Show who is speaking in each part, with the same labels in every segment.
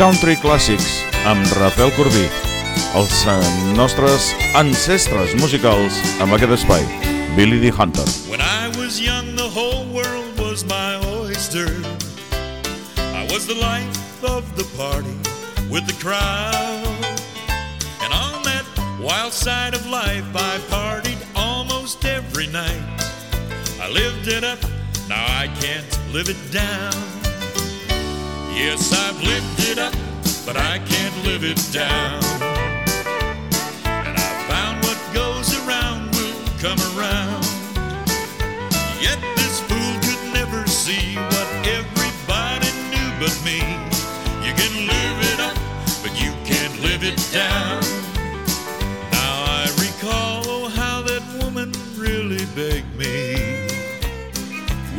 Speaker 1: Country Classics amb Rafel Corbí, els eh, nostres ancestres musicals amb aquest espai, Billy D. Hunter.
Speaker 2: When I was young, the whole world was my oyster. I was the life of the party with the crowd. And on that wild side of life, I partied almost every night. I lived it up, now I can't live it down. Yes, I've lived it up, but I can't live it down. And I found what goes around will come around. Yet this fool could never see what everybody knew but me. You can live it up, but you can't live it down. Now I recall oh, how that woman really begged me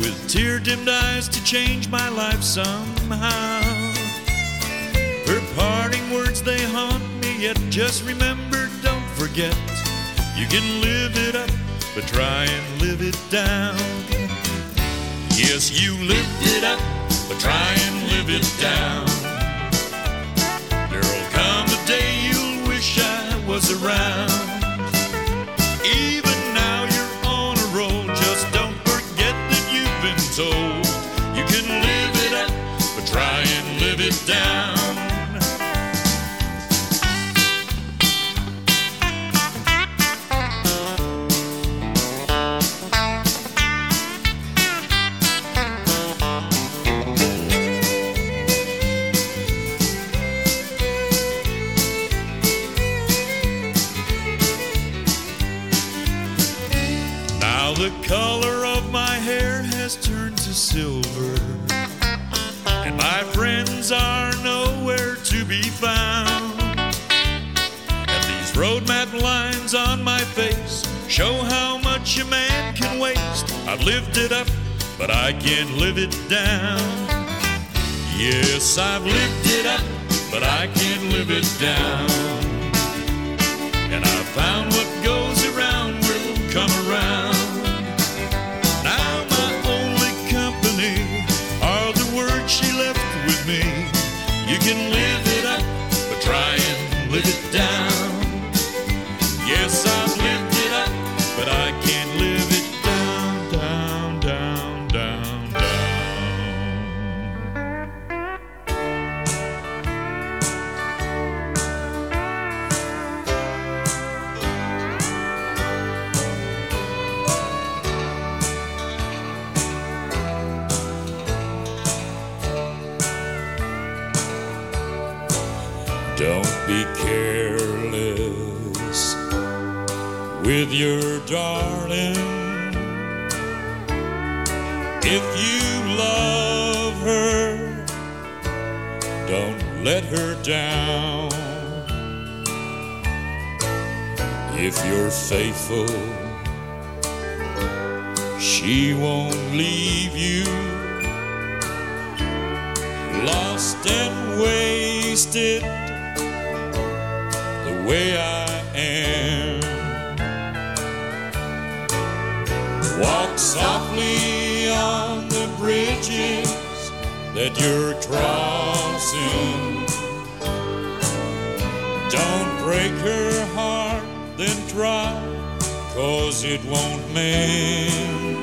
Speaker 2: with tear dimmed eyes to change my life somehow. Her parting words, they haunt me, yet just remember, don't forget, you can live it up, but try and live it down. Yes, you lived it up, but try and live it down. There'll come a day you'll wish I was around. Now the color of my hair has turned to silver, and my friends are nowhere to be found. And these road map lines on my face show how much a man can waste. I've lived it up, but I can't live it down. Yes, I've lived it up, but I can't live it down. And I found what goes around will come around. Can darling. If you love her, don't let her down. If you're faithful, she won't leave you lost and wasted the way I Walk softly on the bridges that you're crossing. Don't break her heart, then try, cause it won't mend.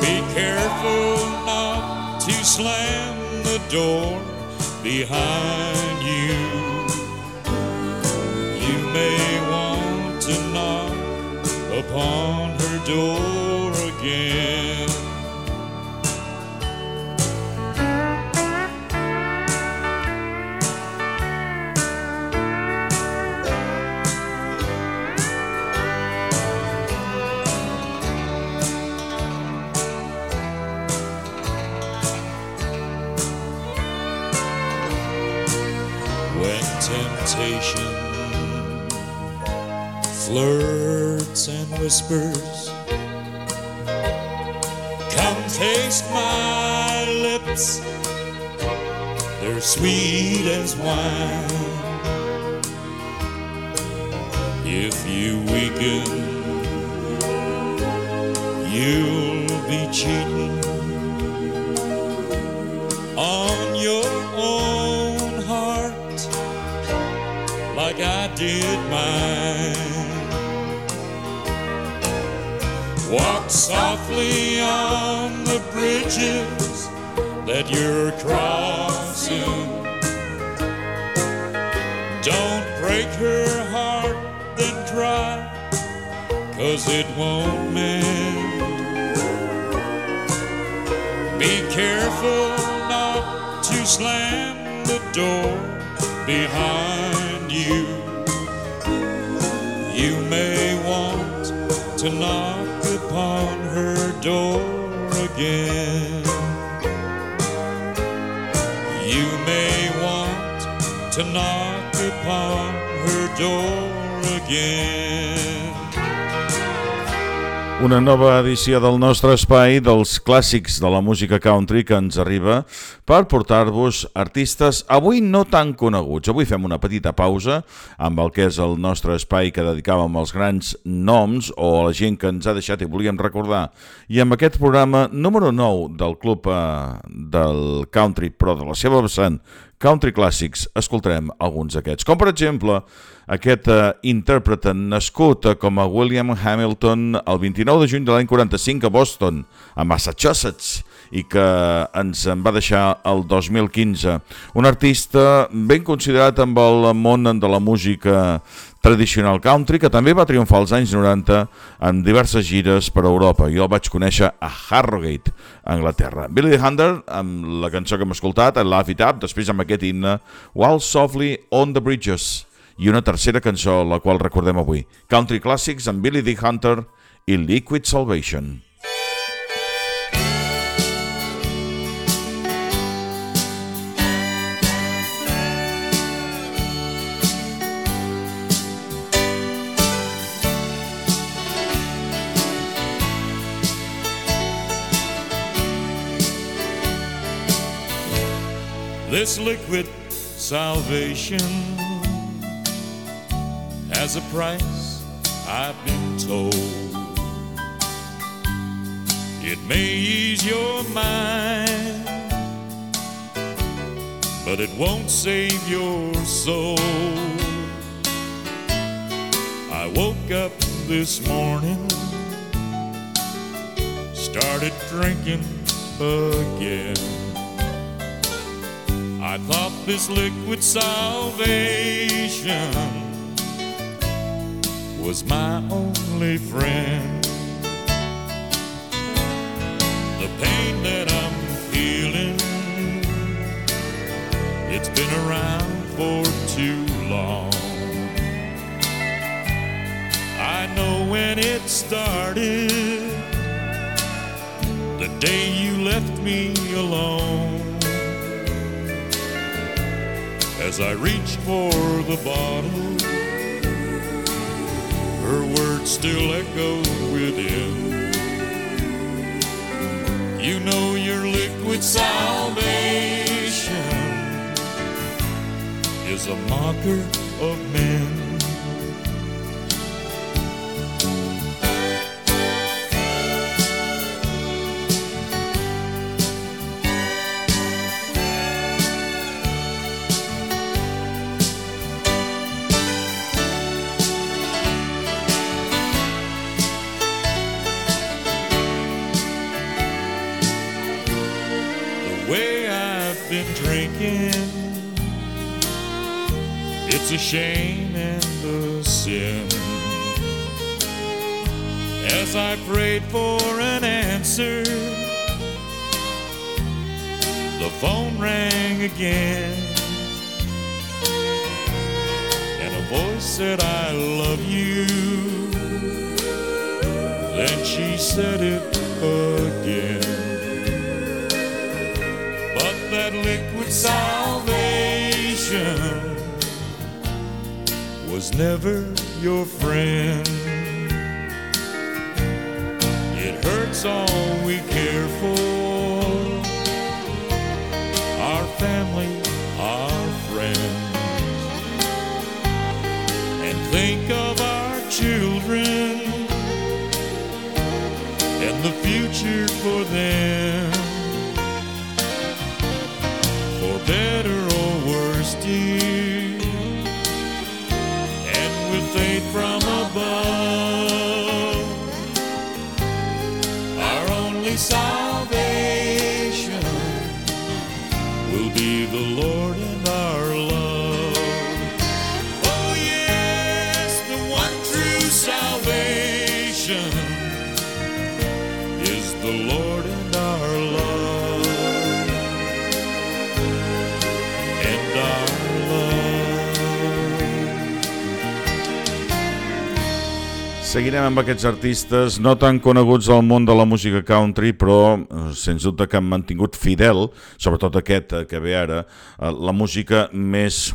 Speaker 2: Be careful not to slam the door behind you. You may upon her door again. when temptation flirts whispers. Come taste my lips, they're sweet as wine. If you weaken, you'll be cheating on your own heart like I did mine. Softly on the bridges that you're crossing. Don't break her heart, then cry, cause it won't mend. Be careful not to slam the door behind you. You may want to knock door again. You may want to knock upon her door again.
Speaker 1: Una nova edició del nostre espai dels clàssics de la música country que ens arriba per portar-vos artistes avui no tan coneguts. Avui fem una petita pausa amb el que és el nostre espai que dedicàvem als grans noms o a la gent que ens ha deixat i volíem recordar. I amb aquest programa número 9 del Club eh, del Country, però de la seva vessant Country Classics, escoltarem alguns d'aquests. Com per exemple, aquest uh, intèrpret nascut com a William Hamilton el 29 de juny de l'any 45 a Boston, a Massachusetts, i que ens en va deixar el 2015. Un artista ben considerat amb el món de la música tradicional country, que també va triomfar als anys 90 en diverses gires per Europa. Jo el vaig conèixer a Harrogate, a Anglaterra. Billy Hunter, amb la cançó que hem escoltat, I Love It Up, després amb aquest himne, While Softly on the Bridges, i una tercera cançó, la qual recordem avui, Country Classics amb Billy D. Hunter i Liquid Salvation.
Speaker 2: This liquid salvation has a price, I've been told. It may ease your mind, but it won't save your soul. I woke up this morning, started drinking again. I thought this liquid salvation was my only friend. The pain that I'm feeling, it's been around for too long. I know when it started, the day you left me alone. As I reach for the bottle, her words still echo within. You know your liquid salvation is a mocker of men. Shame and the sin. As I prayed for an answer, the phone rang again. And a voice said, I love you. Then she said it again. But that liquid salvation never your friend. It hurts all we care for, our family, our friends, and think of our children and the future for them.
Speaker 1: Seguirem amb aquests artistes no tan coneguts al món de la música country, però eh, sens dubte que han mantingut fidel, sobretot aquest eh, que ve ara, eh, la música més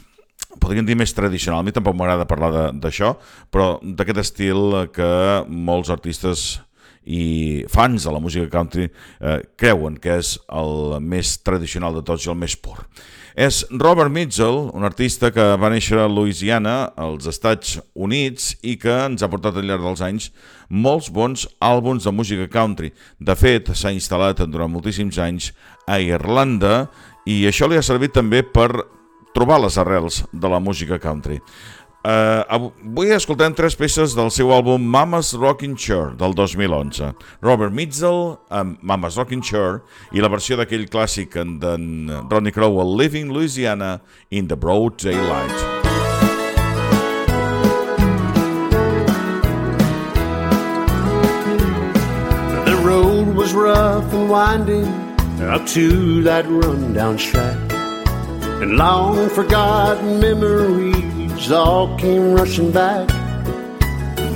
Speaker 1: podríem dir més tradicional. A mi tampoc m'agrada parlar d'això, però d'aquest estil que molts artistes i fans de la música country eh, creuen que és el més tradicional de tots i el més pur. És Robert Mitchell, un artista que va néixer a Louisiana, als Estats Units, i que ens ha portat al llarg dels anys molts bons àlbums de música country. De fet, s'ha instal·lat durant moltíssims anys a Irlanda i això li ha servit també per trobar les arrels de la música country. Uh, avui escoltem tres peces del seu àlbum Mama's Rocking Chair del 2011. Robert Mitchell amb Mama's Rocking Chair i la versió d'aquell clàssic d'en Ronnie Crowell Living Louisiana in the Broad Daylight.
Speaker 3: The road was rough and winding up to that rundown shack. And long forgotten memories all came rushing back.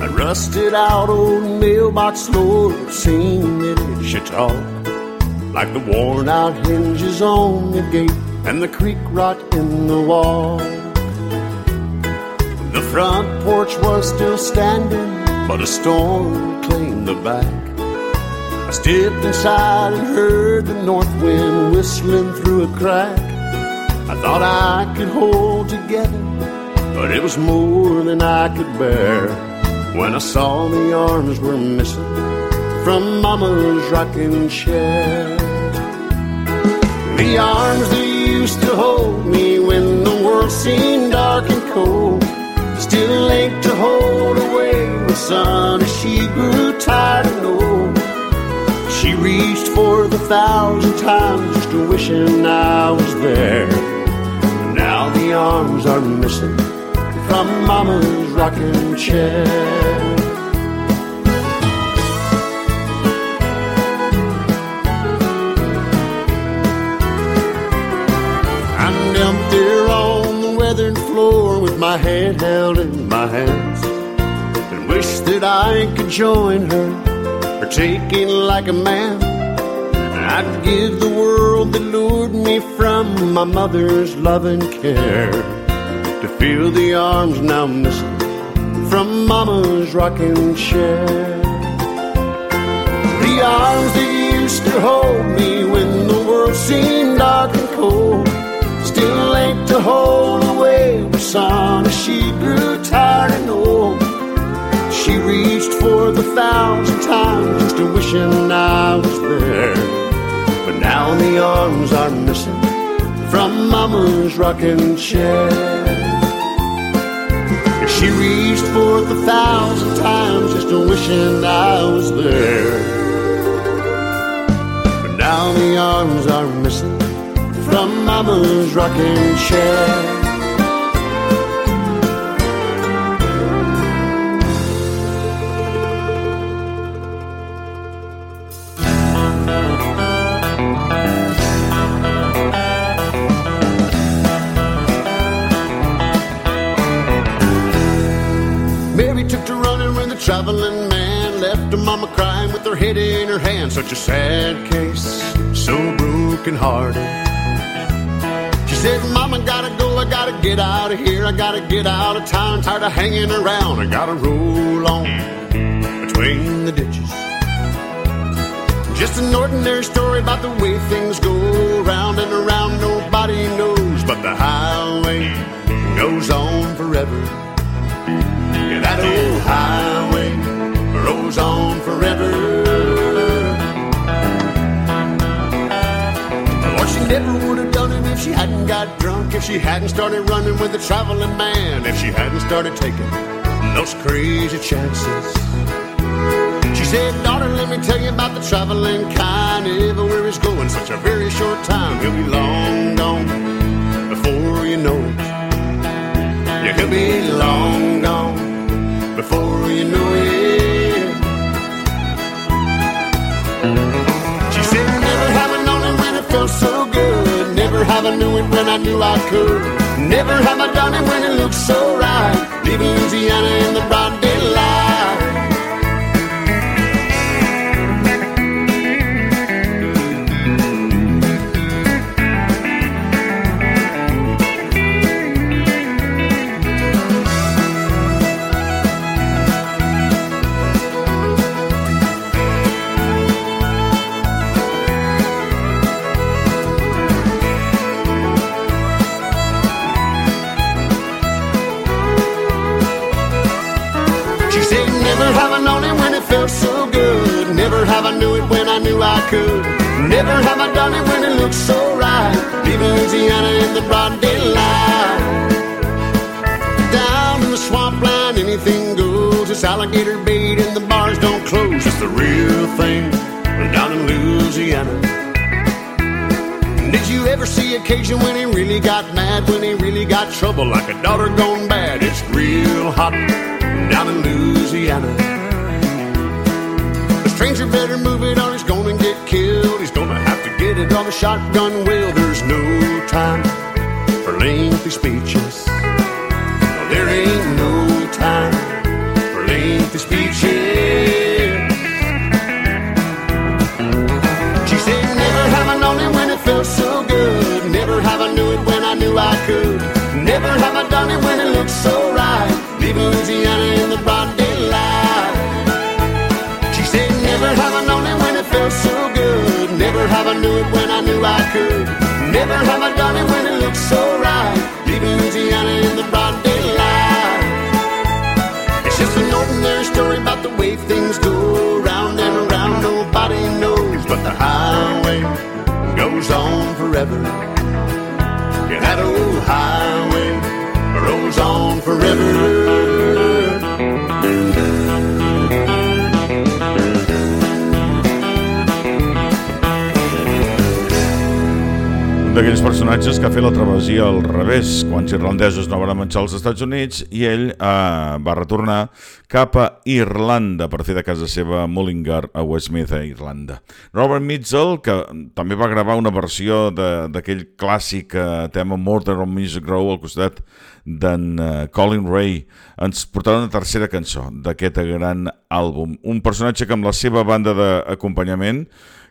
Speaker 3: A rusted out old mailbox door seemed it should talk. Like the worn out hinges on the gate and the creek rot in the wall. The front porch was still standing, but a storm claimed the back. I stepped inside and heard the north wind whistling through a crack. I thought I could hold together, but it was more than I could bear when I saw the arms were missing from Mama's rocking chair. The arms that used to hold me when the world seemed dark and cold still ached to hold away the sun as she grew tired and old. She reached for the thousand times just wishing I was there. Now the arms are missing from Mama's rocking chair. I knelt there on the weathered floor with my head held in my hands and wish that I could join her it like a man. I'd give the world that lured me from my mother's loving care to feel the arms now missing from Mama's rocking chair. The arms that used to hold me when the world seemed dark and cold still ain't to hold away the sun as she grew tired and old. She reached for the thousand times just to wishing I was there. But now the arms are missing from Mama's rocking chair. She reached forth a thousand times just wishing I was there. But now the arms are missing from Mama's rocking chair. Traveling man left her mama crying with her head in her hand. Such a sad case, so broken hearted. She said, Mama, gotta go, I gotta get out of here, I gotta get out of town, tired of hanging around, I gotta roll on between the ditches. Just an ordinary story about the way things go round and around, nobody knows, but the highway goes on forever. Yeah, that old highway rolls on forever. Lord, she never would have done it if she hadn't got drunk, if she hadn't started running with a traveling man, if she hadn't started taking those crazy chances. She said, daughter, let me tell you about the traveling kind. Everywhere he's going, such a very short time. He'll be long gone before you know it. Yeah, he'll be long gone before you know it. Never have I knew it when I knew I could. Never have I done it when it looked so right. Leaving Louisiana in the broad daylight. Have I knew it when I knew I could. Never have I done it when it looked so right. Leaving Louisiana in the broad daylight. Down in the swampland, anything goes. It's alligator bait and the bars don't close. It's the real thing down in Louisiana. Did you ever see occasion when he really got mad, when he really got trouble like a daughter gone bad? It's real hot down in Louisiana. Stranger better move it or he's gonna get killed. He's gonna have to get it on the shotgun wheel. There's no time for lengthy speeches. No, there ain't no time for lengthy speeches. She said, Never have I known it when it felt so good. Never have I knew it when I knew I could. Never have I done it when it looked so right. Leaving Louisiana felt so good. Never have I knew it when I knew I could. Never have I done it when it looked so right. Leaving Louisiana in the broad daylight. It's just an ordinary story about the way things go round and around. Nobody knows, but the highway goes on forever. Yeah, that old highway rolls on forever.
Speaker 1: Un d'aquells personatges que ha fet la travessia al revés, quan els irlandesos no van marxar als Estats Units i ell eh, va retornar cap a Irlanda per fer de casa seva Mullingar a Westmeath, a Irlanda. Robert Mitchell, que també va gravar una versió d'aquell clàssic eh, tema Murder on Music Row al costat d'en eh, Colin Ray, ens portarà una tercera cançó d'aquest gran àlbum. Un personatge que amb la seva banda d'acompanyament,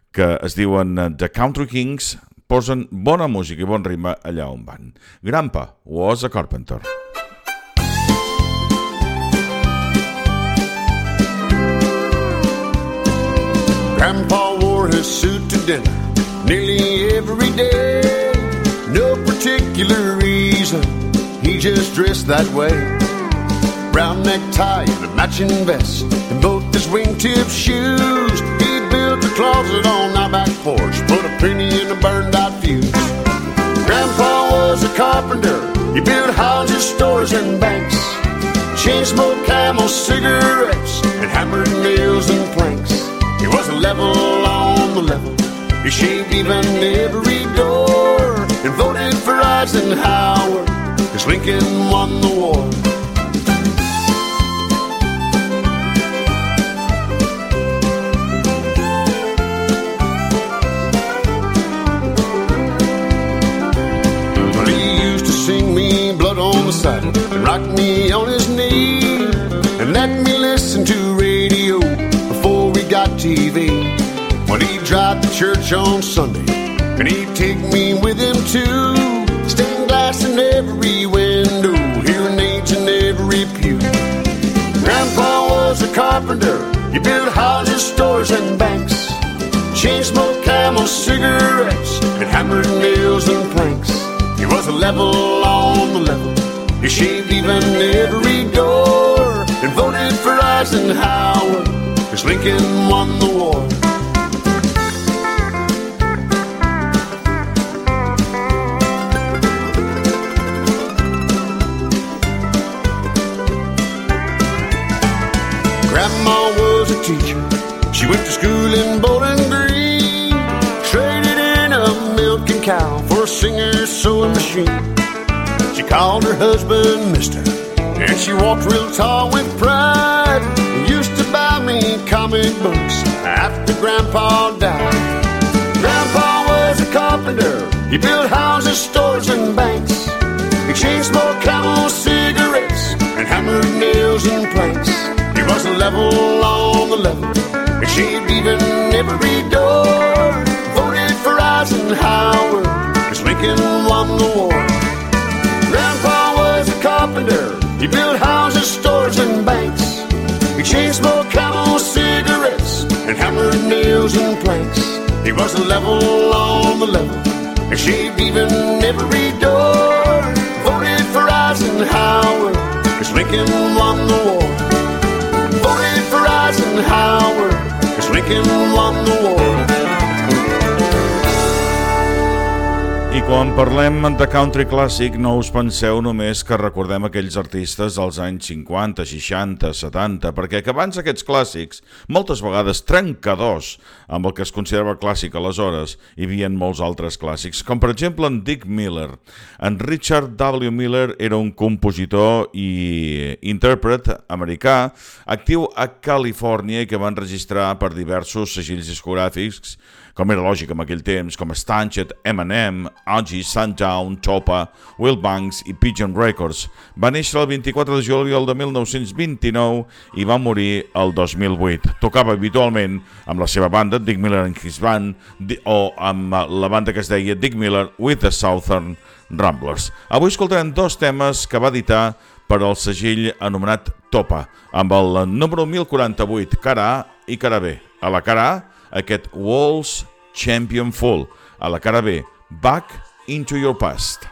Speaker 1: que es diuen eh, The Country Kings, posen bona música i bon ritme allà on van. Grandpa was a carpenter.
Speaker 3: Grandpa wore his suit to dinner nearly every day. No particular reason, he just dressed that way. Brown necktie and a matching vest, and both his wingtip shoes. He built a closet on our back porch, penny in a burned out fuse. Grandpa was a carpenter, he built houses, stores, and banks. Chain smoked camels, cigarettes, and hammered nails and planks. He was a level on the level. He shaved even every door and voted for Eisenhower as Lincoln won the war. Rock me on his knee and let me listen to radio before we got TV. When he'd drive to church on Sunday and he'd take me with him too. Stained glass in every window, hearing aids in every pew. Grandpa was a carpenter, he built houses, stores, and banks. Chain smoked camels, cigarettes, and hammered nails and planks. He was a level on the level. He shaved even every door and voted for Eisenhower as Lincoln won the war. Grandma was a teacher She went to school in Bowling Green, traded in a milking cow for a singer sewing machine. Called her husband Mister, and she walked real tall with pride. Used to buy me comic books after Grandpa died. Grandpa was a carpenter. He built houses, stores, and banks. He chain smoked camel cigarettes and hammered nails and planks. He was a level on the level, and she'd even every door. Voted for Eisenhower, cause Lincoln won the war. Carpenter. He built houses, stores, and banks. He chain smoked camel cigarettes and hammered nails and planks. He was a level on the level, and shaved even every door. Voted for Eisenhower, cause Lincoln won the war. Voted for Eisenhower, cause Lincoln won the war.
Speaker 4: Quan parlem de country clàssic no us penseu només que recordem aquells artistes dels anys 50, 60, 70, perquè que abans aquests clàssics, moltes vegades trencadors amb el que es considerava clàssic aleshores, hi havia molts altres clàssics, com per exemple en Dick Miller. En Richard W. Miller era un compositor i intèrpret americà actiu a Califòrnia i que va enregistrar per diversos segills discogràfics com era lògic en aquell temps, com Stanchet, M&M, Oggy, Sundown, Topa, Will Banks i Pigeon Records. Va néixer el 24 de juliol de 1929 i va morir el 2008. Tocava habitualment amb la seva banda, Dick Miller and His Band, o amb la banda que es deia Dick Miller with the Southern Ramblers. Avui escoltarem dos temes que va editar per al segill anomenat Topa, amb el número 1048, cara A i cara B. A la cara A, aquest Walls Champion Full. A la cara B, Back into Your Past.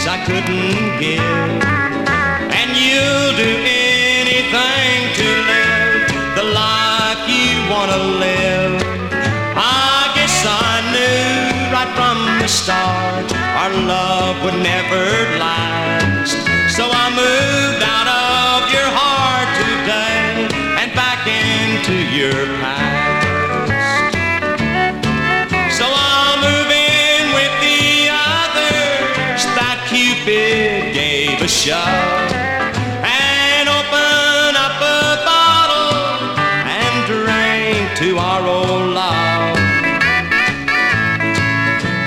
Speaker 5: thanks I couldn't give. And you'll do anything to live the life you
Speaker 4: wanna live. I guess I knew right from the start our love would never last. So I moved out shove and open up a bottle and drink to our old love.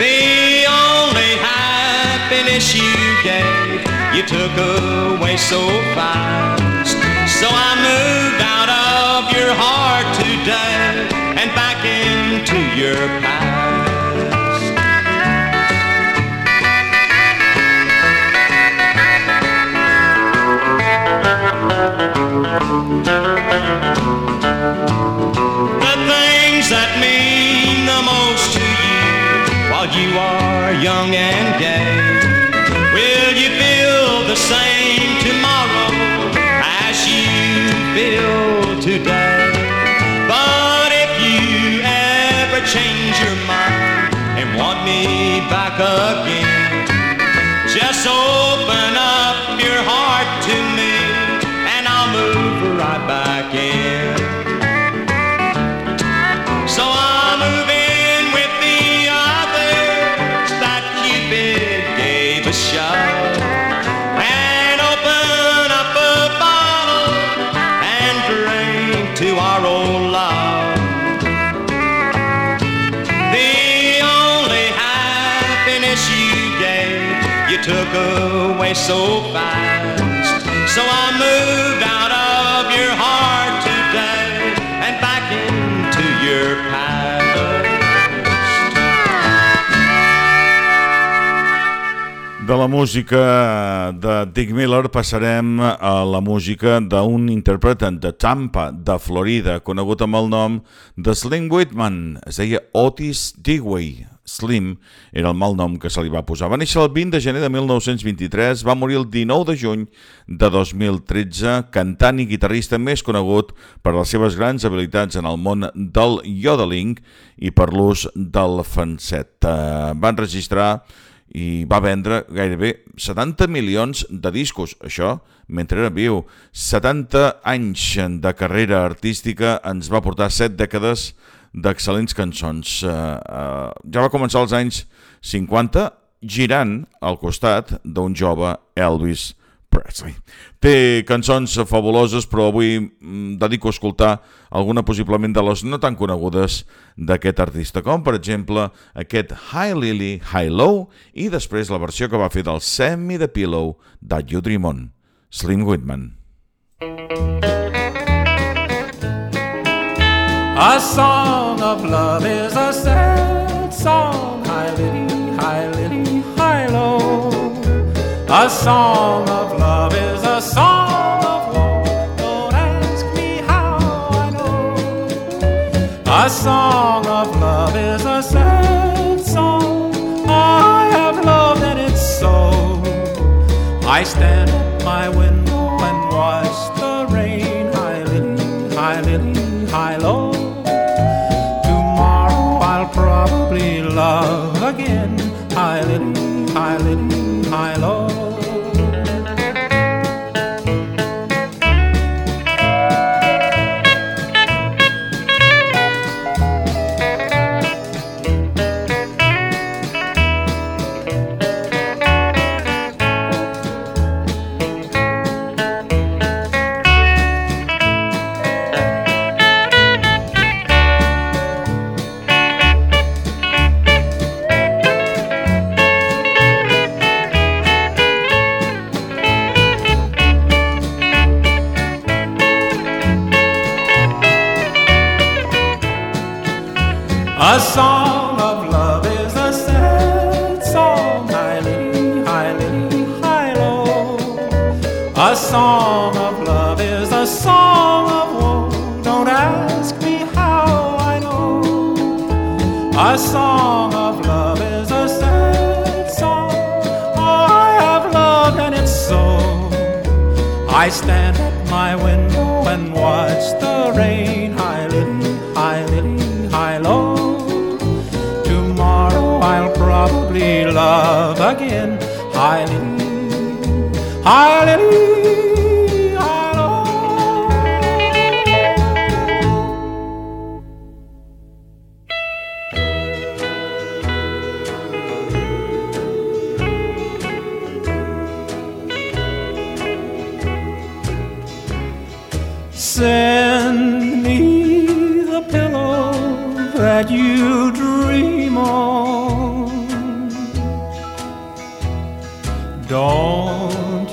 Speaker 4: The only happiness you gave, you took away so fast. So I moved out of your heart today and back into your past. The things that mean the most to you while you are young and gay. Will you feel the same tomorrow as you feel today? But if you ever change your mind and want me back again, took away so fast. So I moved out of
Speaker 1: De la música de Dick Miller passarem a la música d'un intèrpret de Tampa, de Florida, conegut amb el nom de Slim Whitman. Es deia Otis Digway. Slim era el mal nom que se li va posar. Va néixer el 20 de gener de 1923, va morir el 19 de juny de 2013, cantant i guitarrista més conegut per les seves grans habilitats en el món del yodeling i per l'ús del fanset. Eh, van registrar i va vendre gairebé 70 milions de discos, això mentre era viu. 70 anys de carrera artística ens va portar 7 dècades d'excel·lents cançons. Uh, uh, ja va començar als anys 50 girant al costat d'un jove Elvis Presley. Té cançons fabuloses, però avui mm, dedico a escoltar alguna possiblement de les no tan conegudes d'aquest artista, com per exemple aquest High Lily, High Low i després la versió que va fer del Me the Pillow That You Dream On, Slim Whitman.
Speaker 6: A song of love is a sad song, high lily, high lily. A song of love is a song of woe. Don't ask me how I know. A song of love is a sad song. I have loved and it's so. I stand at my window and watch the rain. High lily, high lily, high low.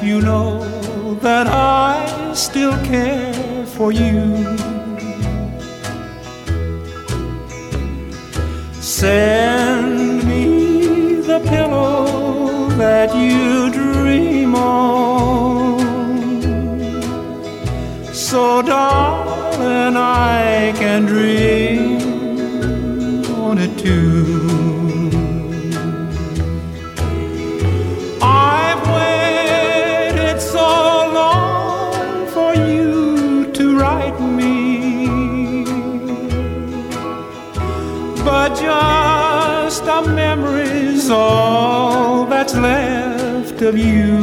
Speaker 6: You know that I still care for you? Send me the pillow that you dream on. So, darling, I can dream on it too. Just a memory's all that's left of you.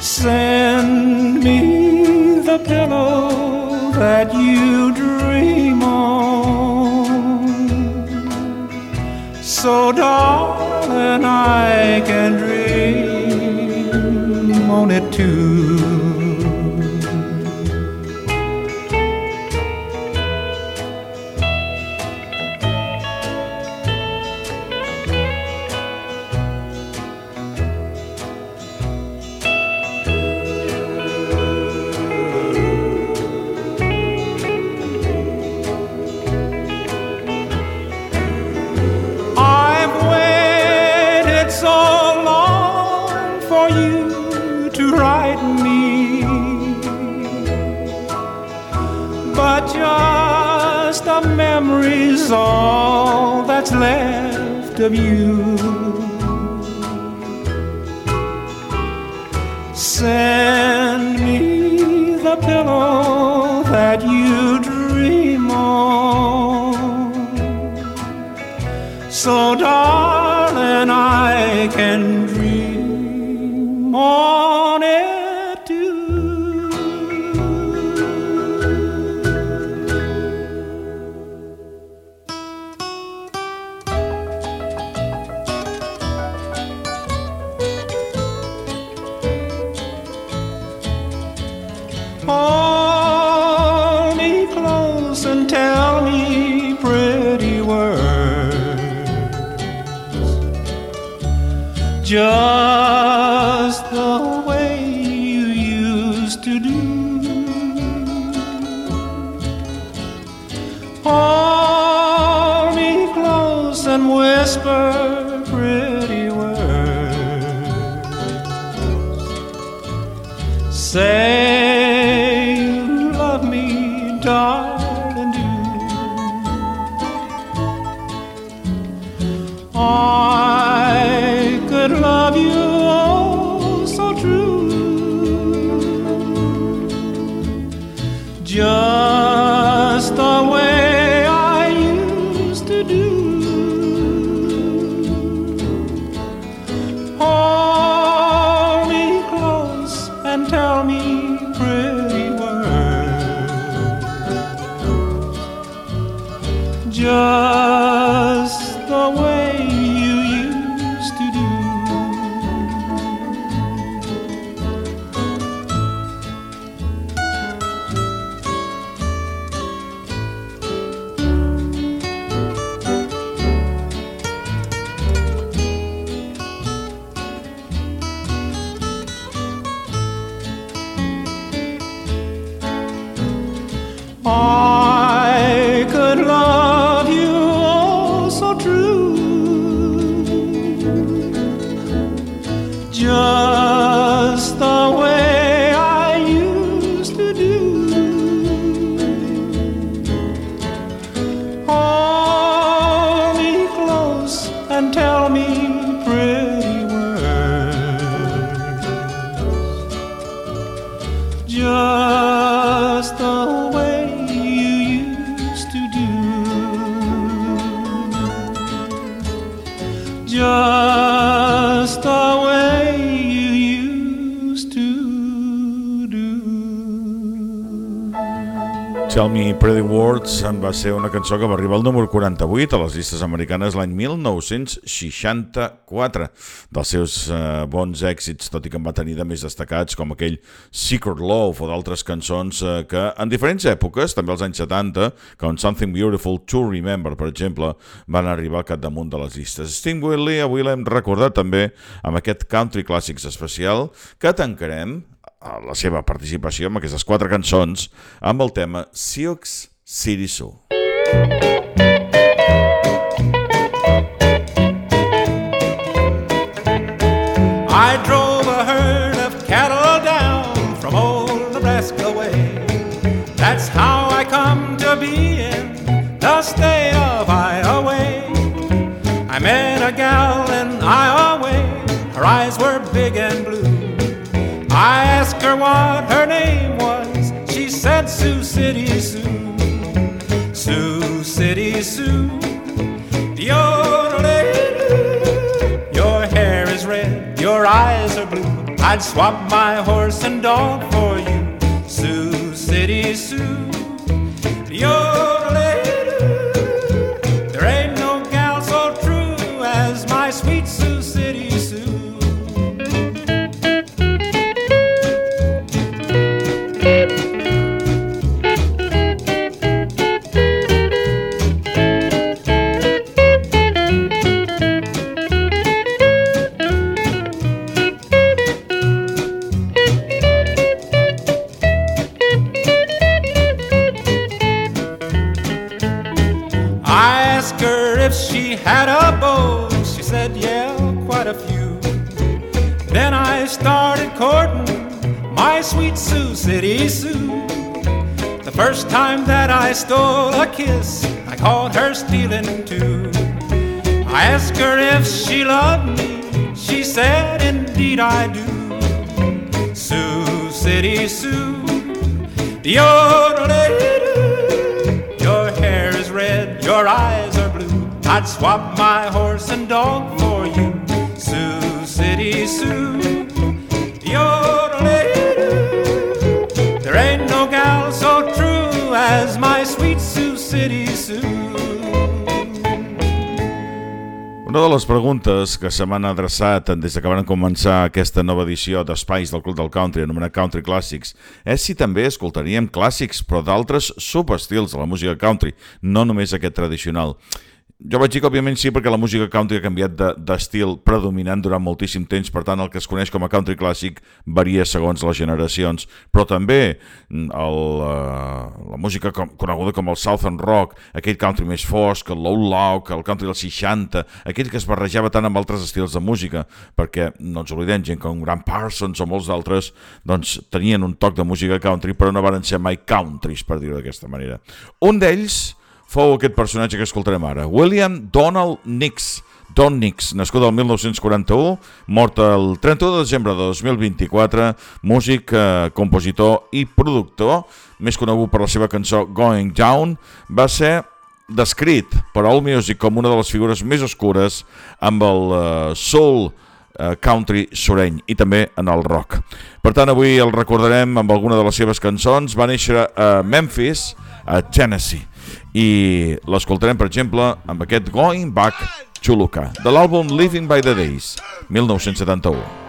Speaker 6: Send me the pillow that you dream on. So, darling, I can dream on it too. All that's left of you. Send me the pillow that you dream on. So, darling, I can dream on I Pretty Words
Speaker 1: va ser una cançó que va arribar al número 48 a les llistes americanes l'any 1964 dels seus eh, bons èxits, tot i que en va tenir de més destacats com aquell Secret Love o d'altres cançons eh, que en diferents èpoques, també als anys 70, com Something Beautiful to Remember, per exemple, van arribar al capdamunt de les llistes. Sting Willie avui l'hem recordat també amb aquest Country Classics especial que tancarem la seva participació amb aquestes quatre cançons amb el tema Sioux City Zoo.
Speaker 6: I drove City Sue. Your hair is red, your eyes are blue. I'd swap my horse and dog for you. Sioux City Sue. There City Sue. The first time that I stole a kiss, I called her stealing too. I asked her if she loved me. She said, indeed I do. Sioux City Sue. Yodelay-doo. Your hair is red, your eyes are blue. I'd swap my horse and dog for you. Sioux City Sue.
Speaker 1: Una de les preguntes que se m'han adreçat des que van començar aquesta nova edició d'Espais del Club del Country, anomenat Country Classics, és si també escoltaríem clàssics, però d'altres subestils de la música country, no només aquest tradicional. Jo vaig dir que òbviament sí perquè la música country ha canviat d'estil de, predominant durant moltíssim temps, per tant el que es coneix com a country clàssic varia segons les generacions, però també el, uh, la música com, coneguda com el Southern Rock, aquell country més fosc, el low loud, el country dels 60, aquell que es barrejava tant amb altres estils de música, perquè no ens oblidem, gent com Grant Parsons o molts d'altres doncs, tenien un toc de música country, però no van ser mai countries, per dir-ho d'aquesta manera. Un d'ells fou aquest personatge que escoltarem ara, William Donald Nix, Don Nix, nascut el 1941, mort el 31 de desembre de 2024, músic, eh, compositor i productor, més conegut per la seva cançó Going Down, va ser descrit per AllMusic com una de les figures més oscures amb el eh, soul eh, country soreny i també en el rock. Per tant, avui el recordarem amb alguna de les seves cançons. Va néixer a Memphis, a Tennessee i l'escoltarem, per exemple, amb aquest Going Back Chuluka, de l'àlbum Living by the Days, 1971.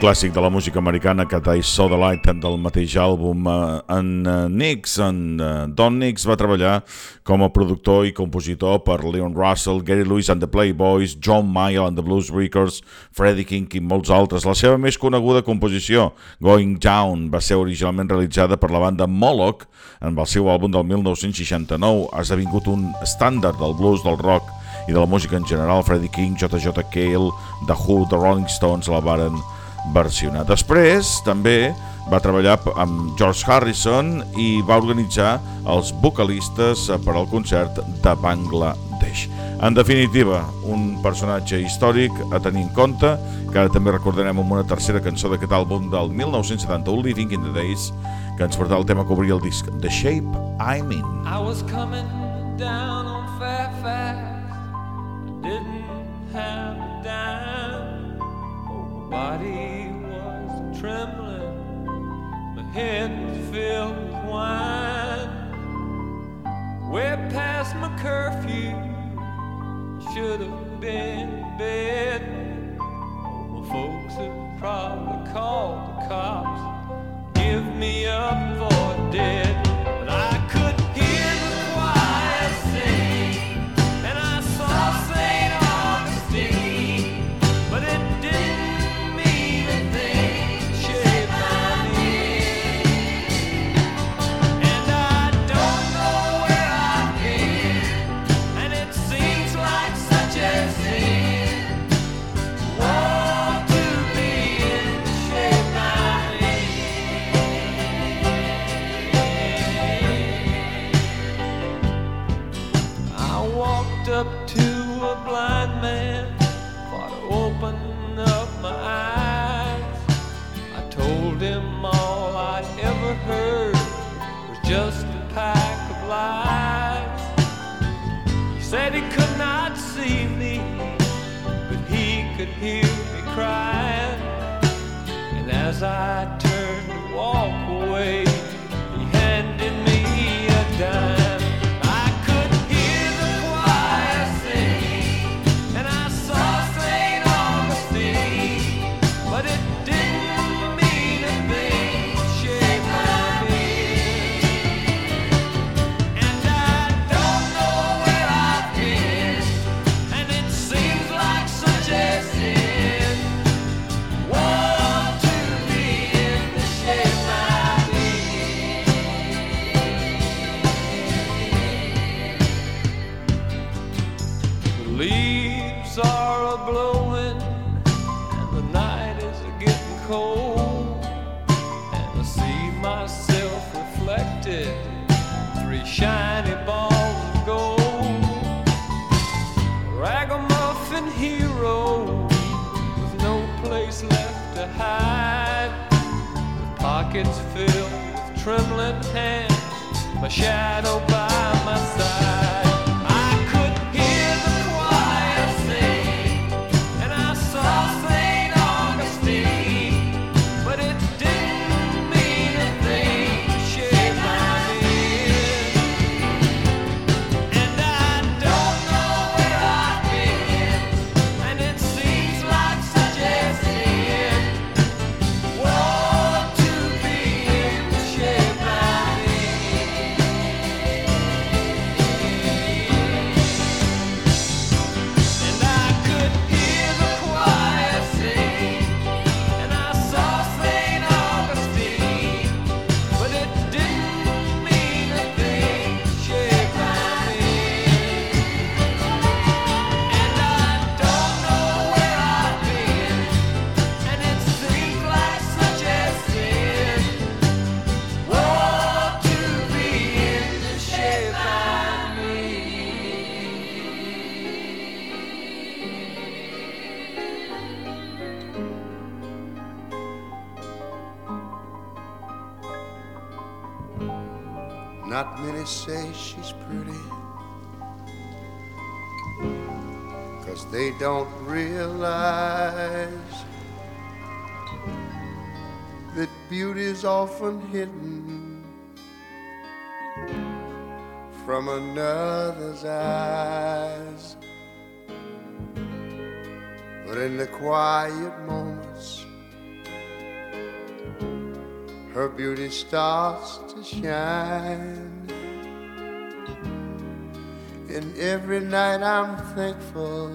Speaker 7: Clàssic de la música americana que I Saw the Light del mateix àlbum eh, en eh, Nix, en eh, Don Nix va treballar com a productor i compositor per Leon Russell, Gary Lewis and the Playboys, John Mayall and the Blues Breakers, Freddie King i molts altres. La seva més coneguda composició, Going Down, va ser originalment realitzada per la banda Moloch en el seu àlbum del 1969. Ha esdevingut un estàndard del blues, del rock i de la música en general. Freddie King, J.J. Cale, The Who, The Rolling Stones la varen versionar. Després també va treballar amb George Harrison i va organitzar els vocalistes per al concert de Bangladesh. En definitiva, un personatge històric a tenir en compte, que ara també recordarem amb una tercera cançó d'aquest àlbum del 1971, Living in the Days, que ens portava el tema que obria el disc The Shape I'm In. I was coming down on Fairfax I didn't have my body was trembling, my head filled with wine. Way past my curfew, should have been in bed. my folks have probably called the cops, give me up for dead.
Speaker 8: Beauty's often hidden from another's eyes. But in the quiet moments her beauty starts to shine. And every night I'm thankful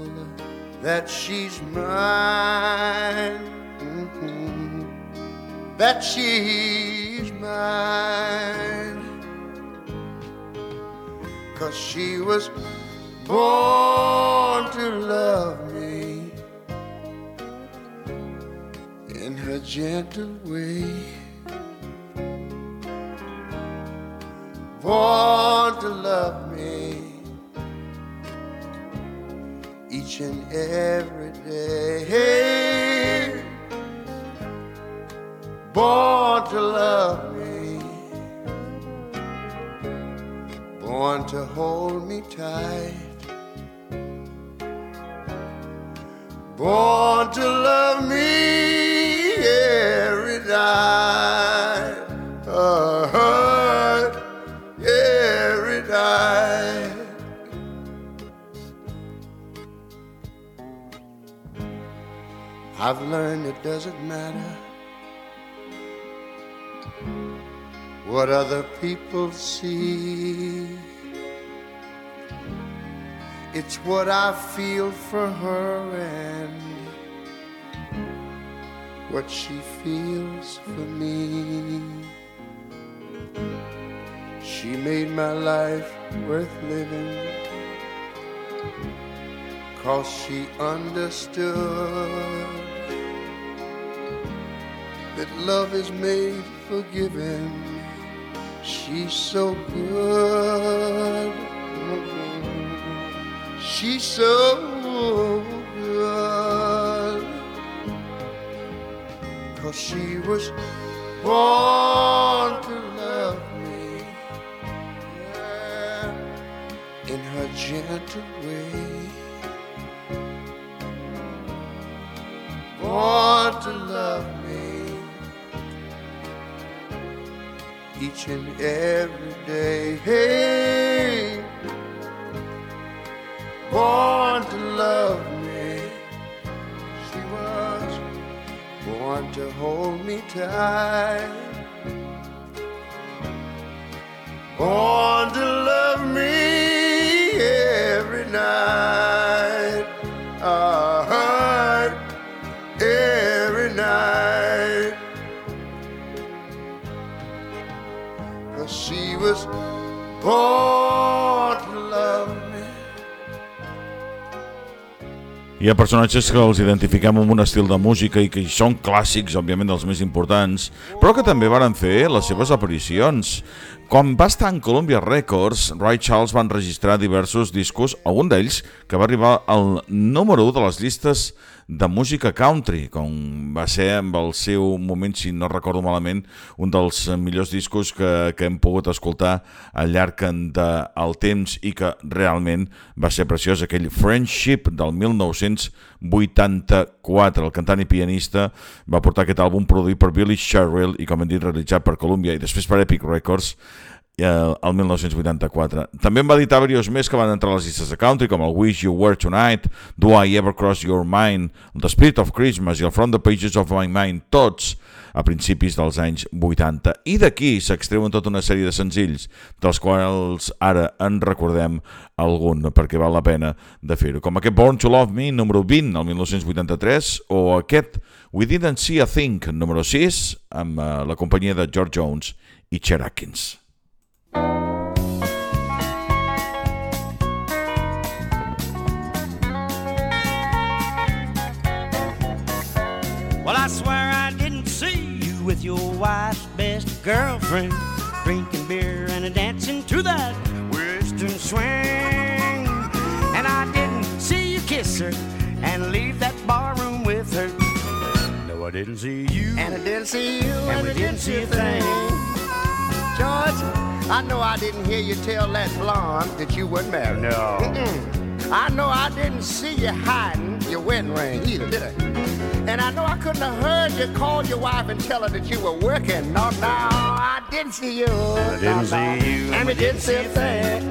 Speaker 8: that she's mine. Mm-hmm. That she's mine. Cause she was born to love me in her gentle way. Born to love me each and every day. Born to love me, born to hold me tight. Born to love me every night. Uh-huh, every night. I've learned it doesn't matter what other people see. It's what I feel for her and what she feels for me. She made my life worth living cause she understood that love is made for giving. She's so good. She's so good. Cause she was born to love me. Yeah. In her gentle way. Born to love me each and every day. Hey, born to love me. She was born to hold me tight. Born
Speaker 1: Hi ha personatges que els identifiquem amb un estil de música i que són clàssics, òbviament dels més importants, però que també varen fer les seves aparicions. Quan va estar en Columbia Records, Ray Charles va enregistrar diversos discos, algun d'ells que va arribar al número 1 de les llistes de música country, com va ser amb el seu moment, si no recordo malament, un dels millors discos que, que hem pogut escoltar al llarg del temps i que realment va ser preciós, aquell Friendship del 1984. El cantant i pianista va portar aquest àlbum produït per Billy Sherrill i, com hem dit, realitzat per Columbia i després per Epic Records el 1984. També en va editar varios més que van entrar a les llistes de country, com el Wish You Were Tonight, Do I Ever Cross Your Mind, The Spirit of Christmas i el From the Pages of My Mind, tots a principis dels anys 80. I d'aquí s'extreuen tota una sèrie de senzills, dels quals ara en recordem algun, perquè val la pena de fer-ho. Com aquest Born to Love Me, número 20, el 1983, o aquest We Didn't See a Thing, número 6, amb uh, la companyia de George Jones i Chet Atkins.
Speaker 4: Well, I swear I didn't see you with your wife's best girlfriend, drinking beer and a dancing to that western swing. And I didn't see you kiss her and leave that barroom with her. No, I didn't see you.
Speaker 8: And I didn't see you,
Speaker 4: And we didn't see a thing.
Speaker 8: George, I know I didn't hear you tell that blonde that you weren't married.
Speaker 4: No.
Speaker 8: Mm-mm. I know I didn't see you hiding your wedding ring either, did I? And I know I couldn't have heard you call your wife and tell her that you were working. No, no, I didn't see you.
Speaker 4: I didn't see you.
Speaker 8: And we didn't see a thing.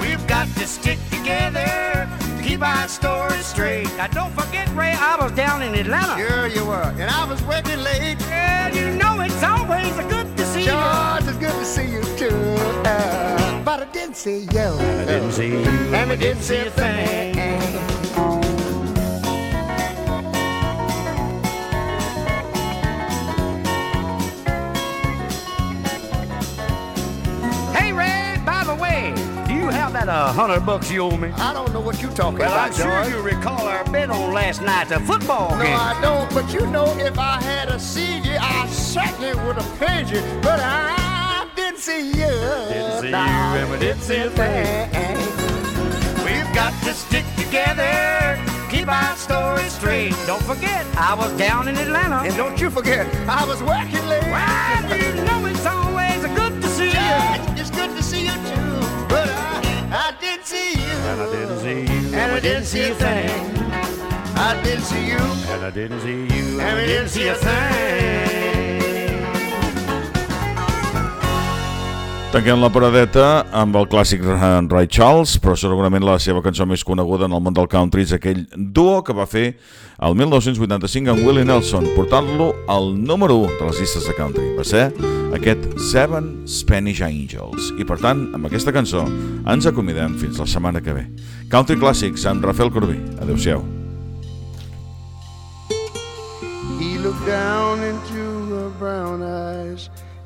Speaker 4: We've got to stick together, keep
Speaker 9: keep our story straight.
Speaker 4: Now don't forget, Ray, I was down in Atlanta.
Speaker 9: Sure you were, and I was working late.
Speaker 4: Well, you know it's always a good to see you.
Speaker 9: Sure, it's good to see you too. Uh, but I didn't see you.
Speaker 4: I didn't see you.
Speaker 9: And I didn't see a thing.
Speaker 4: Hey, Ray, by the way, do you have that uh, hundred bucks you owe me?
Speaker 9: I don't know what you're talking
Speaker 4: Well,
Speaker 9: about,
Speaker 4: I'm sure
Speaker 9: George.
Speaker 4: you recall our bet on last night's a football
Speaker 9: No,
Speaker 4: game.
Speaker 9: No, I don't. But you know, if I had a seen you, I certainly would have paid you. But I didn't see you.
Speaker 4: Didn't see you, and we didn't see a
Speaker 9: thing.
Speaker 4: We've got to stick together, keep our story straight. Don't forget, I was down in Atlanta.
Speaker 9: And don't you forget, I was working late.
Speaker 4: Well, you know it's always good to see you.
Speaker 9: It's good to see you too. But I, I didn't see you.
Speaker 4: And I didn't see you.
Speaker 9: And I didn't see a thing. I didn't see you.
Speaker 4: And I didn't see you.
Speaker 9: And we didn't see a thing.
Speaker 1: Tanquem la paradeta amb el clàssic Ray Charles, però segurament la seva cançó més coneguda en el món del country és aquell duo que va fer el 1985 amb Willie Nelson, portant-lo al número 1 de les llistes de country. Va ser aquest Seven Spanish Angels. I per tant, amb aquesta cançó ens acomidem fins la setmana que ve. Country Classics amb Rafael Corbí. Adéu-siau.
Speaker 8: He looked down into her brown eyes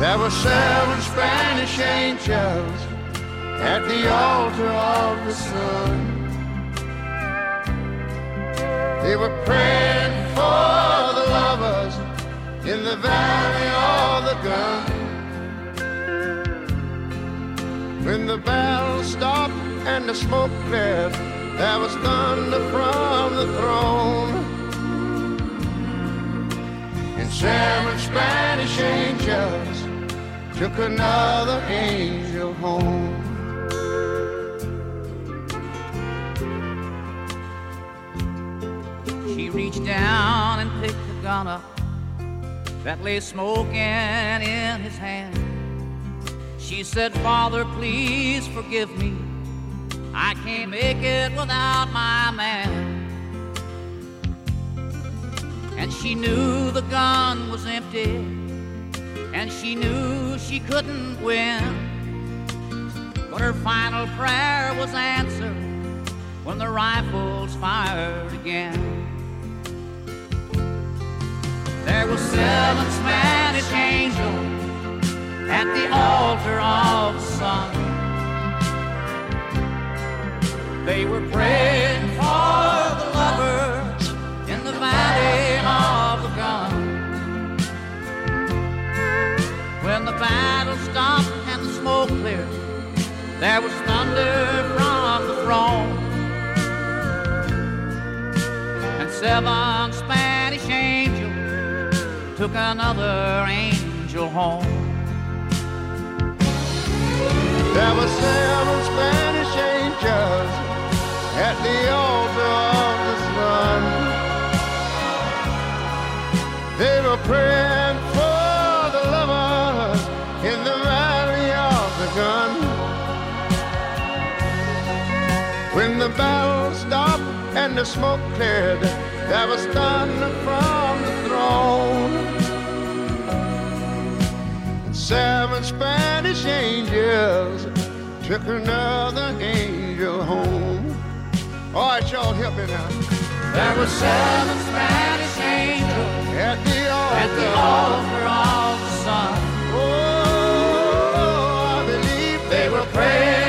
Speaker 8: There were seven Spanish angels at the altar of the sun. They were praying for the lovers in the valley of the gun. When the battle stopped and the smoke cleared, there was thunder from the throne. And seven Spanish angels took another angel home.
Speaker 10: She reached down and picked the gun up that lay smoking in his hand. She said, Father, please forgive me. I can't make it without my man. And she knew the gun was empty, and she knew she couldn't win. But her final prayer was answered when the rifles fired again. There were seven Spanish angels at the altar of the sun. They were praying When the battle stopped and the smoke cleared, there was thunder from the throne. And seven Spanish angels took another angel home.
Speaker 8: There were seven Spanish angels at the altar of the sun. They were praying bells stopped and the smoke cleared, there was thunder from the throne. And seven Spanish angels took another angel home. All right, y'all, help me now.
Speaker 10: There were seven Spanish angels
Speaker 8: at the altar,
Speaker 10: at the altar of the sun. Oh, I believe they were praying.